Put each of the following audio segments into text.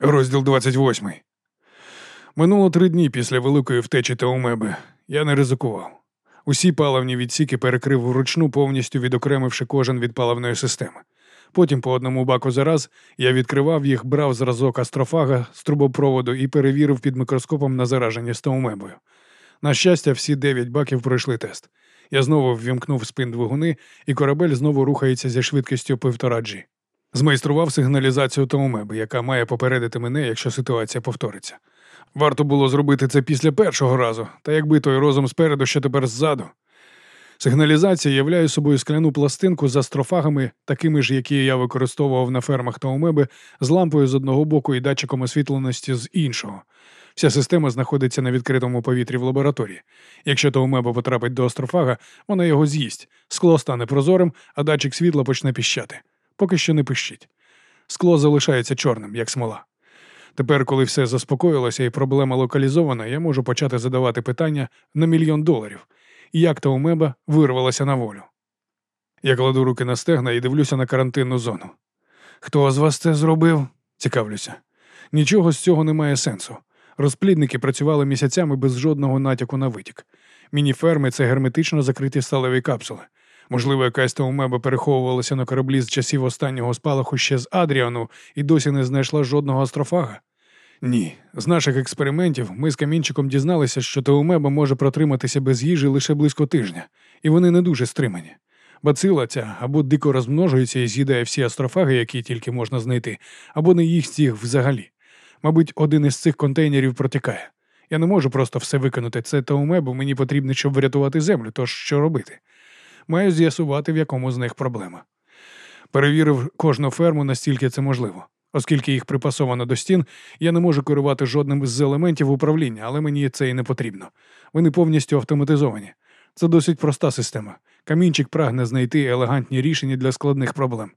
Розділ 28. Минуло три дні після великої втечі Таумеби. Я не ризикував. Усі паливні відсіки перекрив вручну, повністю відокремивши кожен від паливної системи. Потім по одному баку за раз я відкривав їх, брав зразок астрофага з трубопроводу і перевірив під мікроскопом на зараження з таумебою. На щастя, всі дев'ять баків пройшли тест. Я знову ввімкнув спин двигуни, і корабель знову рухається зі швидкістю півтора G. Змайстрував сигналізацію Таумеби, яка має попередити мене, якщо ситуація повториться. Варто було зробити це після першого разу, та якби той розум спереду, що тепер ззаду. Сигналізація являє собою скляну пластинку з астрофагами, такими ж, які я використовував на фермах Таумеби, з лампою з одного боку і датчиком освітленості з іншого. Вся система знаходиться на відкритому повітрі в лабораторії. Якщо Таумеба потрапить до астрофага, вона його з'їсть, скло стане прозорим, а датчик світла почне піщати. Поки що не пищить. Скло залишається чорним, як смола. Тепер, коли все заспокоїлося і проблема локалізована, я можу почати задавати питання на мільйон доларів. Як та умеба вирвалася на волю. Я кладу руки на стегна і дивлюся на карантинну зону. Хто з вас це зробив? Цікавлюся. Нічого з цього не має сенсу. Розплідники працювали місяцями без жодного натяку на витік. Мініферми це герметично закриті сталеві капсули. Можливо, якась таумеба переховувалася на кораблі з часів останнього спалаху ще з Адріану і досі не знайшла жодного астрофага? Ні. З наших експериментів ми з камінчиком дізналися, що таумеба може протриматися без їжі лише близько тижня, і вони не дуже стримані. Бацила ця або дико розмножується і з'їдає всі астрофаги, які тільки можна знайти, або не їх взагалі. Мабуть, один із цих контейнерів протікає. Я не можу просто все виконати. Це таумебу мені потрібно, щоб врятувати землю, тож що робити? Маю з'ясувати, в якому з них проблема. Перевірив кожну ферму, настільки це можливо. Оскільки їх припасовано до стін, я не можу керувати жодним з елементів управління, але мені це і не потрібно. Вони повністю автоматизовані. Це досить проста система. Камінчик прагне знайти елегантні рішення для складних проблем.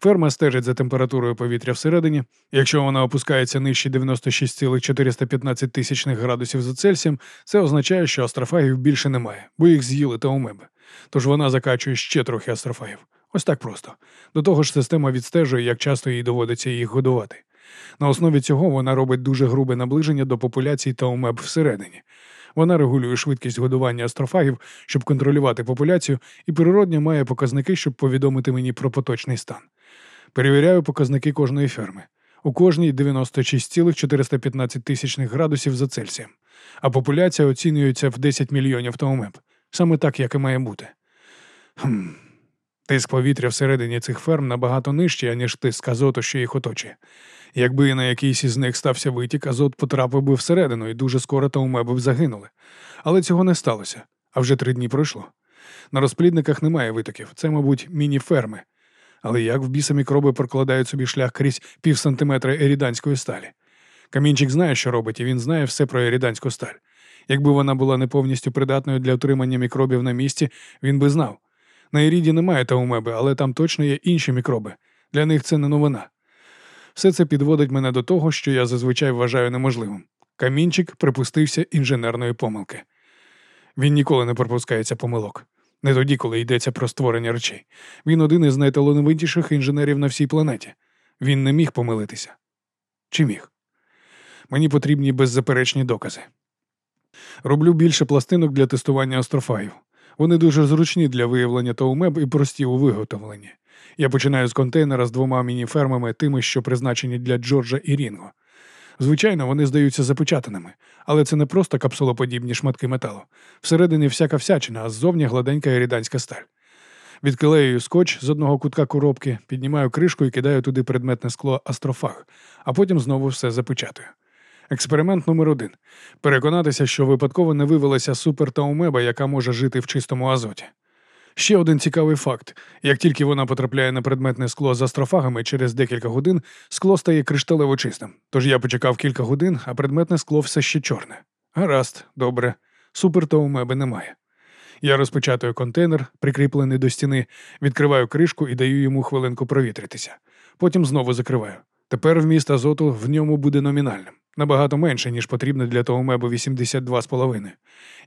Ферма стежить за температурою повітря всередині. Якщо вона опускається нижче 96,415 тисячних градусів за Цельсієм, це означає, що астрофагів більше немає, бо їх з'їли та умеби. Тож вона закачує ще трохи астрофагів. Ось так просто. До того ж, система відстежує, як часто їй доводиться їх годувати. На основі цього вона робить дуже грубе наближення до популяцій та умеб всередині. Вона регулює швидкість годування астрофагів, щоб контролювати популяцію, і природньо має показники, щоб повідомити мені про поточний стан. Перевіряю показники кожної ферми. У кожній 96,415 тисячних градусів за Цельсієм, а популяція оцінюється в 10 мільйонів таумеб. Саме так, як і має бути. Хм. Тиск повітря всередині цих ферм набагато нижчий, аніж тиск азоту, що їх оточує. Якби на якийсь із них стався витік, азот потрапив би всередину і дуже скоро таумеби б загинули. Але цього не сталося, а вже три дні пройшло. На розплідниках немає витоків, це, мабуть, міні-ферми. Але як в біса мікроби прокладають собі шлях крізь пів сантиметра еріданської сталі? Камінчик знає, що робить, і він знає все про еріданську сталь. Якби вона була не повністю придатною для отримання мікробів на місці, він би знав. На Іріді немає таумеби, але там точно є інші мікроби. Для них це не новина. Все це підводить мене до того, що я зазвичай вважаю неможливим. Камінчик припустився інженерної помилки. Він ніколи не пропускається помилок. Не тоді, коли йдеться про створення речей. Він один із найталановитіших інженерів на всій планеті. Він не міг помилитися. Чи міг? Мені потрібні беззаперечні докази. Роблю більше пластинок для тестування астрофагів. Вони дуже зручні для виявлення таумеб і прості у виготовленні. Я починаю з контейнера з двома міні-фермами, тими, що призначені для Джорджа і Рінго. Звичайно, вони здаються запечатаними, але це не просто капсулоподібні шматки металу. Всередині всяка всячина, а ззовні гладенька іріданська сталь. Відклеюю скотч з одного кутка коробки, піднімаю кришку і кидаю туди предметне скло астрофаг, а потім знову все запечатую. Експеримент номер один переконатися, що випадково не вивелася супертаумеба, яка може жити в чистому азоті. Ще один цікавий факт: як тільки вона потрапляє на предметне скло з астрофагами, через декілька годин скло стає кришталево чистим. Тож я почекав кілька годин, а предметне скло все ще чорне. Гаразд, добре, супертаумеби немає. Я розпечатую контейнер, прикріплений до стіни, відкриваю кришку і даю йому хвилинку провітритися. Потім знову закриваю. Тепер вміст азоту в ньому буде номінальним набагато менше, ніж потрібно для того мебу 82,5.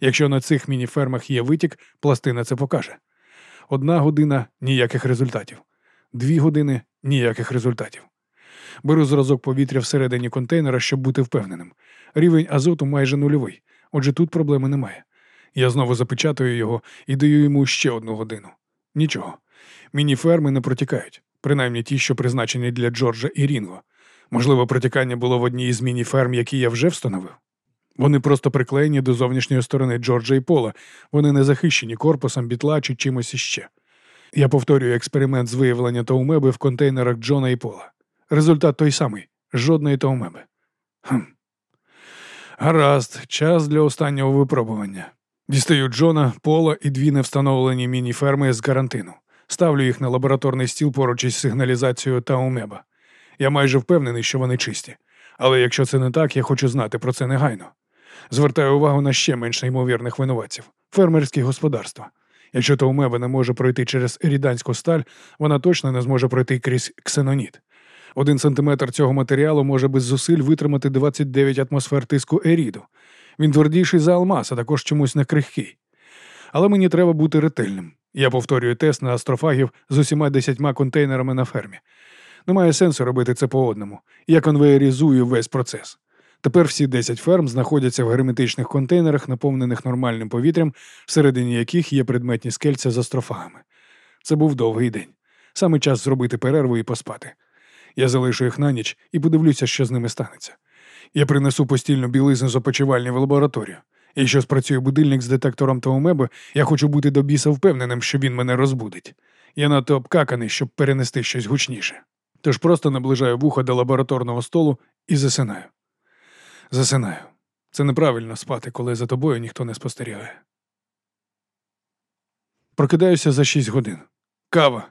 Якщо на цих міні-фермах є витік, пластина це покаже. Одна година ніяких результатів, дві години ніяких результатів. Беру зразок повітря всередині контейнера, щоб бути впевненим. Рівень азоту майже нульовий, отже тут проблеми немає. Я знову запечатую його і даю йому ще одну годину. Нічого. Міні-ферми не протікають, принаймні ті, що призначені для Джорджа і Рінго. Можливо, протікання було в одній із міні-ферм, які я вже встановив. Вони просто приклеєні до зовнішньої сторони Джорджа і Пола, вони не захищені корпусом, бітла чи чимось іще. Я повторюю експеримент з виявлення таумеби в контейнерах Джона і Пола. Результат той самий жодної таумеби. Хм. Гаразд, час для останнього випробування. Дістаю Джона, Пола і дві невстановлені міні-ферми з карантину. Ставлю їх на лабораторний стіл поруч із сигналізацією Таумеба. Я майже впевнений, що вони чисті. Але якщо це не так, я хочу знати про це негайно. Звертаю увагу на ще менш ймовірних винуватців фермерські господарства. Якщо Таумеба не може пройти через ріданську сталь, вона точно не зможе пройти крізь ксеноніт. Один сантиметр цього матеріалу може без зусиль витримати 29 атмосфер тиску еріду. Він твердіший за алмаз, а також чомусь не крихкий. Але мені треба бути ретельним. Я повторюю тест на астрофагів з усіма десятьма контейнерами на фермі. Немає сенсу робити це по одному. Я конвеєрізую весь процес. Тепер всі 10 ферм знаходяться в герметичних контейнерах, наповнених нормальним повітрям, всередині яких є предметні скельця з астрофагами. Це був довгий день. Саме час зробити перерву і поспати. Я залишу їх на ніч і подивлюся, що з ними станеться. Я принесу постільну білизну з опочивальні в лабораторію. Якщо спрацює будильник з детектором Таумеби, я хочу бути до біса впевненим, що він мене розбудить. Я надто обкаканий, щоб перенести щось гучніше. Тож просто наближаю вуха до лабораторного столу і засинаю. Засинаю. Це неправильно спати, коли за тобою ніхто не спостерігає. Прокидаюся за шість годин. Кава.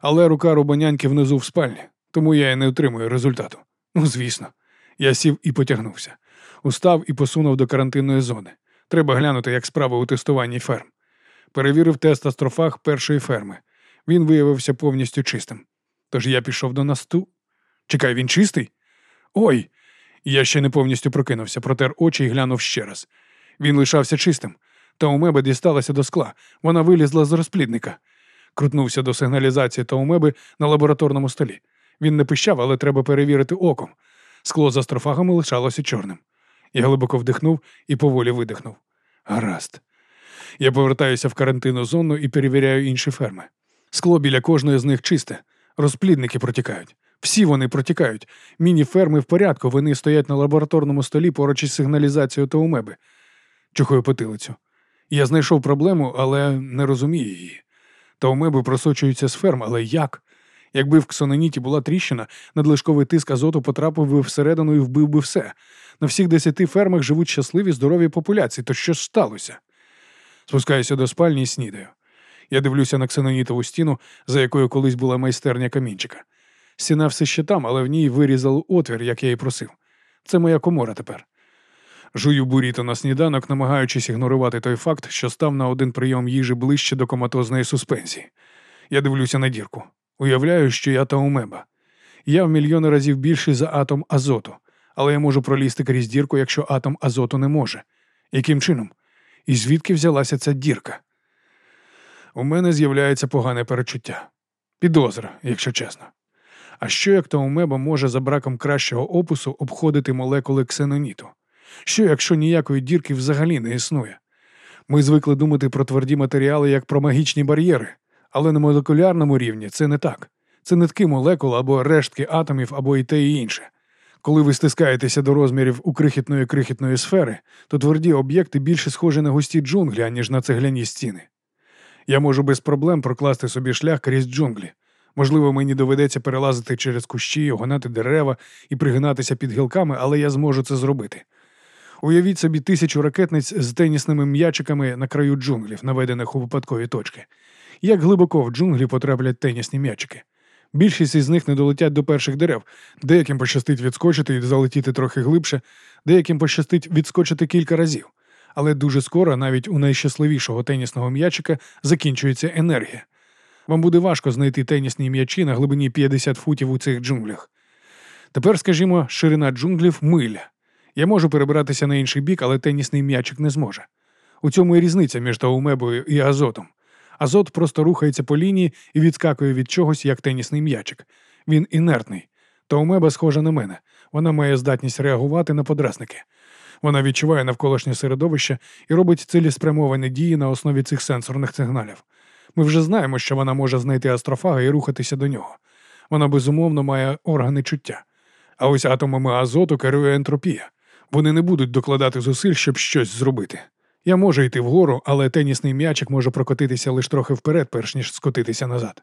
Але рука рубаняньки внизу в спальні, тому я і не отримую результату. Ну, звісно. Я сів і потягнувся. Устав і посунув до карантинної зони. Треба глянути, як справа у тестуванні ферм. Перевірив тест астрофаг першої ферми. Він виявився повністю чистим. Тож я пішов до насту. Чекай, він чистий? Ой! Я ще не повністю прокинувся, протер очі і глянув ще раз. Він лишався чистим. Та у меби дісталася до скла. Вона вилізла з розплідника. Крутнувся до сигналізації та у меби на лабораторному столі. Він не пищав, але треба перевірити оком. Скло з астрофагами лишалося чорним. Я глибоко вдихнув і поволі видихнув. Гаразд. Я повертаюся в карантинну зону і перевіряю інші ферми. Скло біля кожної з них чисте, розплідники протікають. Всі вони протікають. Міні-ферми в порядку, вони стоять на лабораторному столі поруч із сигналізацією та умеби. Чухаю потилицю. Я знайшов проблему, але не розумію її. Та умеби просочуються з ферм, але як? Якби в ксононіті була тріщина, надлишковий тиск азоту потрапив би всередину і вбив би все. На всіх десяти фермах живуть щасливі, здорові популяції. То що ж сталося? Спускаюся до спальні і снідаю. Я дивлюся на ксенонітову стіну, за якою колись була майстерня камінчика. Стіна все ще там, але в ній вирізали отвір, як я і просив. Це моя комора тепер. Жую буріто на сніданок, намагаючись ігнорувати той факт, що став на один прийом їжі ближче до коматозної суспенсії. Я дивлюся на дірку. Уявляю, що я таумеба. Я в мільйони разів більший за атом азоту, але я можу пролізти крізь дірку, якщо атом азоту не може. Яким чином? І звідки взялася ця дірка? У мене з'являється погане перечуття. Підозра, якщо чесно. А що як таумеба може за браком кращого опису обходити молекули ксеноніту? Що, якщо ніякої дірки взагалі не існує? Ми звикли думати про тверді матеріали як про магічні бар'єри, але на молекулярному рівні це не так. Це нитки молекул або рештки атомів, або і те і інше. Коли ви стискаєтеся до розмірів у крихітної крихітної сфери, то тверді об'єкти більше схожі на густі джунглі, аніж на цегляні стіни. Я можу без проблем прокласти собі шлях крізь джунглі. Можливо, мені доведеться перелазити через кущі, огонати дерева і пригинатися під гілками, але я зможу це зробити. Уявіть собі тисячу ракетниць з тенісними м'ячиками на краю джунглів, наведених у випадкові точки. Як глибоко в джунглі потраплять тенісні м'ячики. Більшість із них не долетять до перших дерев, деяким пощастить відскочити і залетіти трохи глибше, деяким пощастить відскочити кілька разів. Але дуже скоро навіть у найщасливішого тенісного м'ячика закінчується енергія. Вам буде важко знайти тенісні м'ячі на глибині 50 футів у цих джунглях. Тепер, скажімо, ширина джунглів миля. Я можу перебиратися на інший бік, але тенісний м'ячик не зможе. У цьому і різниця між таумебою і азотом. Азот просто рухається по лінії і відскакує від чогось, як тенісний м'ячик. Він інертний. Таумеба схожа на мене. Вона має здатність реагувати на подразники. Вона відчуває навколишнє середовище і робить цілеспрямовані дії на основі цих сенсорних сигналів. Ми вже знаємо, що вона може знайти астрофага і рухатися до нього. Вона безумовно має органи чуття. А ось атомами азоту керує ентропія. Вони не будуть докладати зусиль, щоб щось зробити. Я можу йти вгору, але тенісний м'ячик може прокотитися лише трохи вперед, перш ніж скотитися назад.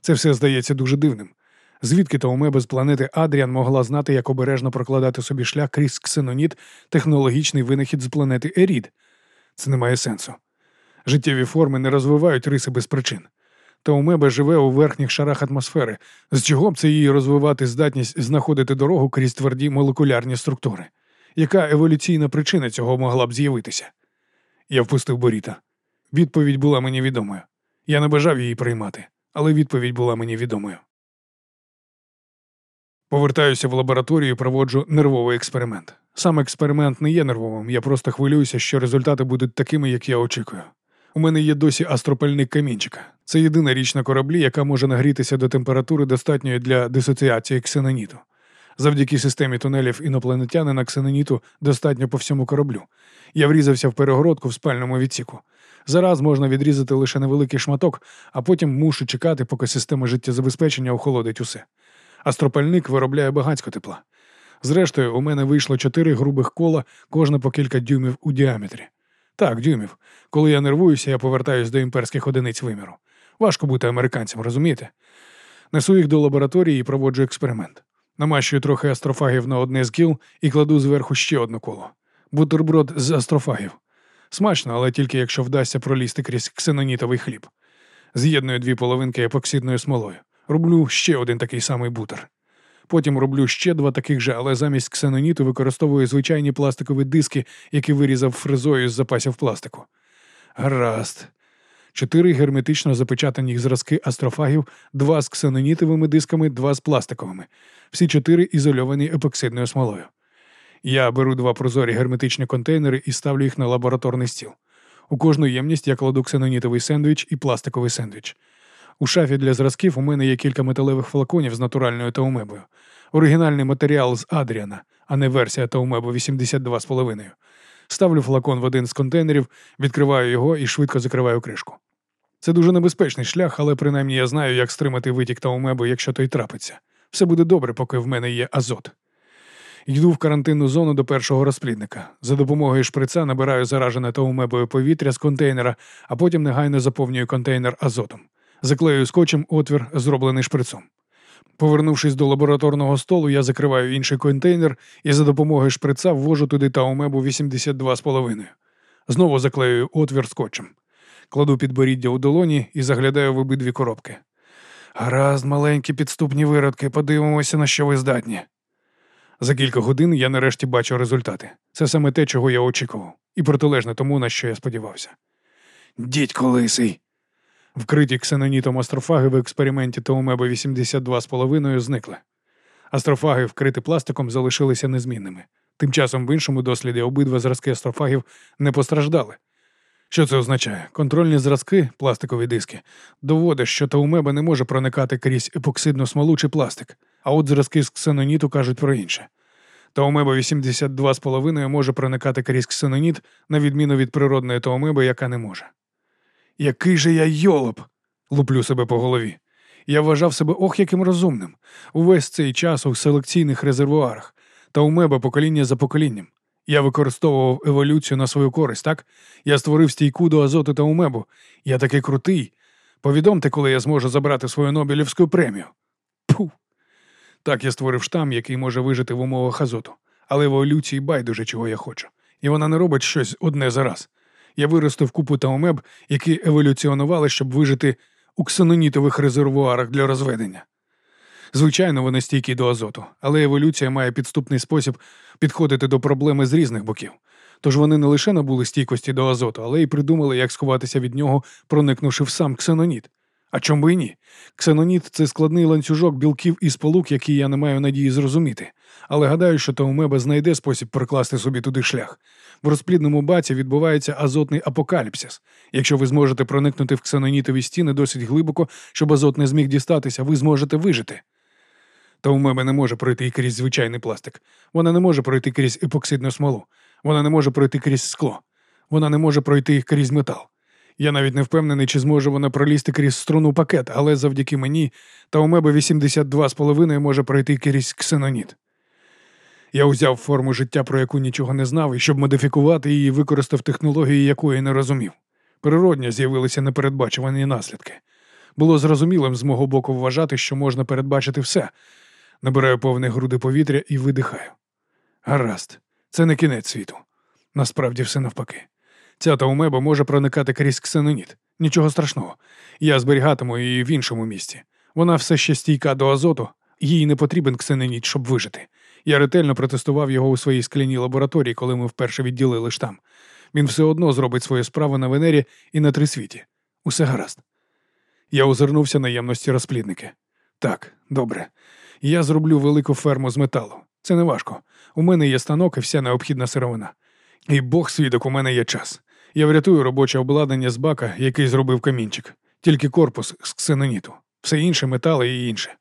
Це все здається дуже дивним. Звідки то у з планети Адріан могла знати, як обережно прокладати собі шлях крізь ксеноніт, технологічний винахід з планети Ерід? Це не має сенсу. Життєві форми не розвивають риси без причин. Та у мебе живе у верхніх шарах атмосфери, з чого б це її розвивати здатність знаходити дорогу крізь тверді молекулярні структури? Яка еволюційна причина цього могла б з'явитися? Я впустив Боріта. Відповідь була мені відомою. Я не бажав її приймати, але відповідь була мені відомою. Повертаюся в лабораторію і проводжу нервовий експеримент. Сам експеримент не є нервовим, я просто хвилююся, що результати будуть такими, як я очікую. У мене є досі астропальник камінчика. Це єдина річ на кораблі, яка може нагрітися до температури достатньої для дисоціації ксеноніту. Завдяки системі тунелів інопланетянина ксеноніту достатньо по всьому кораблю. Я врізався в перегородку в спальному відсіку. Зараз можна відрізати лише невеликий шматок, а потім мушу чекати, поки система життєзабезпечення охолодить усе. Астропальник виробляє багатько тепла. Зрештою, у мене вийшло чотири грубих кола, кожне по кілька дюймів у діаметрі. Так, дюймів. Коли я нервуюся, я повертаюся до імперських одиниць виміру. Важко бути американцем, розумієте? Несу їх до лабораторії і проводжу експеримент. Намащую трохи астрофагів на одне з кіл і кладу зверху ще одне коло. Бутерброд з астрофагів. Смачно, але тільки якщо вдасться пролізти крізь ксенонітовий хліб. З'єдную дві половинки епоксидною смолою. Роблю ще один такий самий бутер. Потім роблю ще два таких же, але замість ксеноніту використовую звичайні пластикові диски, які вирізав фрезою з запасів пластику. Гаразд. Чотири герметично запечатані зразки астрофагів, два з ксенонітовими дисками, два з пластиковими. Всі чотири ізольовані епоксидною смолою. Я беру два прозорі герметичні контейнери і ставлю їх на лабораторний стіл. У кожну ємність я кладу ксенонітовий сендвіч і пластиковий сендвіч. У шафі для зразків у мене є кілька металевих флаконів з натуральною таумебою. Оригінальний матеріал з Адріана, а не версія таумебу 82,5. Ставлю флакон в один з контейнерів, відкриваю його і швидко закриваю кришку. Це дуже небезпечний шлях, але принаймні я знаю, як стримати витік таумебу, якщо той трапиться. Все буде добре, поки в мене є азот. Йду в карантинну зону до першого розплідника. За допомогою шприца набираю заражене таумебою повітря з контейнера, а потім негайно заповнюю контейнер азотом. Заклею скотчем отвір, зроблений шприцом. Повернувшись до лабораторного столу, я закриваю інший контейнер і за допомогою шприца ввожу туди таумебу 82,5. Знову заклею отвір скотчем. Кладу підборіддя у долоні і заглядаю в обидві коробки. Гаразд, маленькі підступні виродки, подивимося, на що ви здатні. За кілька годин я нарешті бачу результати. Це саме те, чого я очікував, і протилежне тому, на що я сподівався. Дідько лисий, Вкриті ксенонітом астрофаги в експерименті Таумеба 82,5 зникли. Астрофаги, вкриті пластиком, залишилися незмінними. Тим часом в іншому досліді обидва зразки астрофагів не постраждали. Що це означає? Контрольні зразки, пластикові диски, доводять, що таумеба не може проникати крізь епоксидну смолу чи пластик, а от зразки з ксеноніту кажуть про інше. Таумеба 82,5 може проникати крізь ксеноніт, на відміну від природної таумеби, яка не може. Який же я йолоп, луплю себе по голові. Я вважав себе ох яким розумним. Увесь цей час у селекційних резервуарах та у меба покоління за поколінням. Я використовував еволюцію на свою користь, так? Я створив стійку до азоту та умебу. Я такий крутий. Повідомте, коли я зможу забрати свою Нобелівську премію. Пу. Так я створив штам, який може вижити в умовах азоту. Але еволюції байдуже, чого я хочу. І вона не робить щось одне за раз. Я виростив купу таумеб, які еволюціонували, щоб вижити у ксенонітових резервуарах для розведення. Звичайно, вони стійкі до азоту, але еволюція має підступний спосіб підходити до проблеми з різних боків. Тож вони не лише набули стійкості до азоту, але й придумали, як сховатися від нього, проникнувши в сам ксеноніт. А чому би і ні? Ксеноніт це складний ланцюжок білків і сполук, який я не маю надії зрозуміти. Але гадаю, що Таумеба знайде спосіб прокласти собі туди шлях. В розплідному баці відбувається азотний апокаліпсис. Якщо ви зможете проникнути в ксенонітові стіни досить глибоко, щоб азот не зміг дістатися, ви зможете вижити. Та у мене не може пройти і крізь звичайний пластик. Вона не може пройти крізь епоксидну смолу. Вона не може пройти крізь скло. Вона не може пройти крізь метал. Я навіть не впевнений, чи зможе вона пролізти крізь струну пакет, але завдяки мені та у меби 82,5 може пройти крізь ксеноніт. Я узяв форму життя, про яку нічого не знав, і щоб модифікувати її, використав технології, якої не розумів. Природньо з'явилися непередбачувані наслідки. Було зрозумілим з мого боку вважати, що можна передбачити все. Набираю повні груди повітря і видихаю. Гаразд, це не кінець світу. Насправді все навпаки. Ця таумеба може проникати крізь ксеноніт. Нічого страшного. Я зберігатиму її в іншому місці. Вона все ще стійка до азоту, їй не потрібен ксеноніт, щоб вижити. Я ретельно протестував його у своїй скляній лабораторії, коли ми вперше відділили штам. Він все одно зробить свою справу на Венері і на трисвіті. Усе гаразд. Я озирнувся на ємності розплідники. Так, добре. Я зроблю велику ферму з металу. Це не важко. У мене є станок і вся необхідна сировина. І Бог свідок, у мене є час. Я врятую робоче обладнання з бака, який зробив камінчик, тільки корпус з ксеноніту, все інше метали і інше.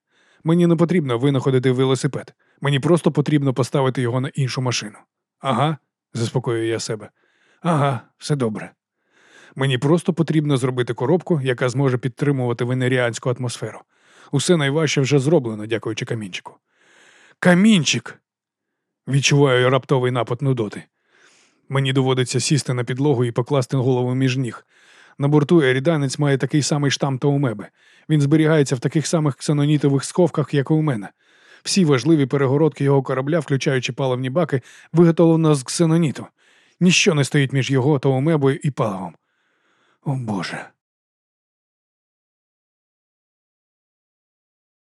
Мені не потрібно винаходити велосипед. Мені просто потрібно поставити його на іншу машину. Ага, заспокоюю я себе. Ага, все добре. Мені просто потрібно зробити коробку, яка зможе підтримувати венеріанську атмосферу. Усе найважче вже зроблено, дякуючи камінчику. Камінчик! Відчуваю раптовий напад нудоти. Мені доводиться сісти на підлогу і покласти голову між ніг. На борту еріданець має такий самий штам та у меби. Він зберігається в таких самих ксенонітових сковках, як і у мене. Всі важливі перегородки його корабля, включаючи паливні баки, виготовлено з ксеноніту. Ніщо не стоїть між його та умебою і паливом. О Боже.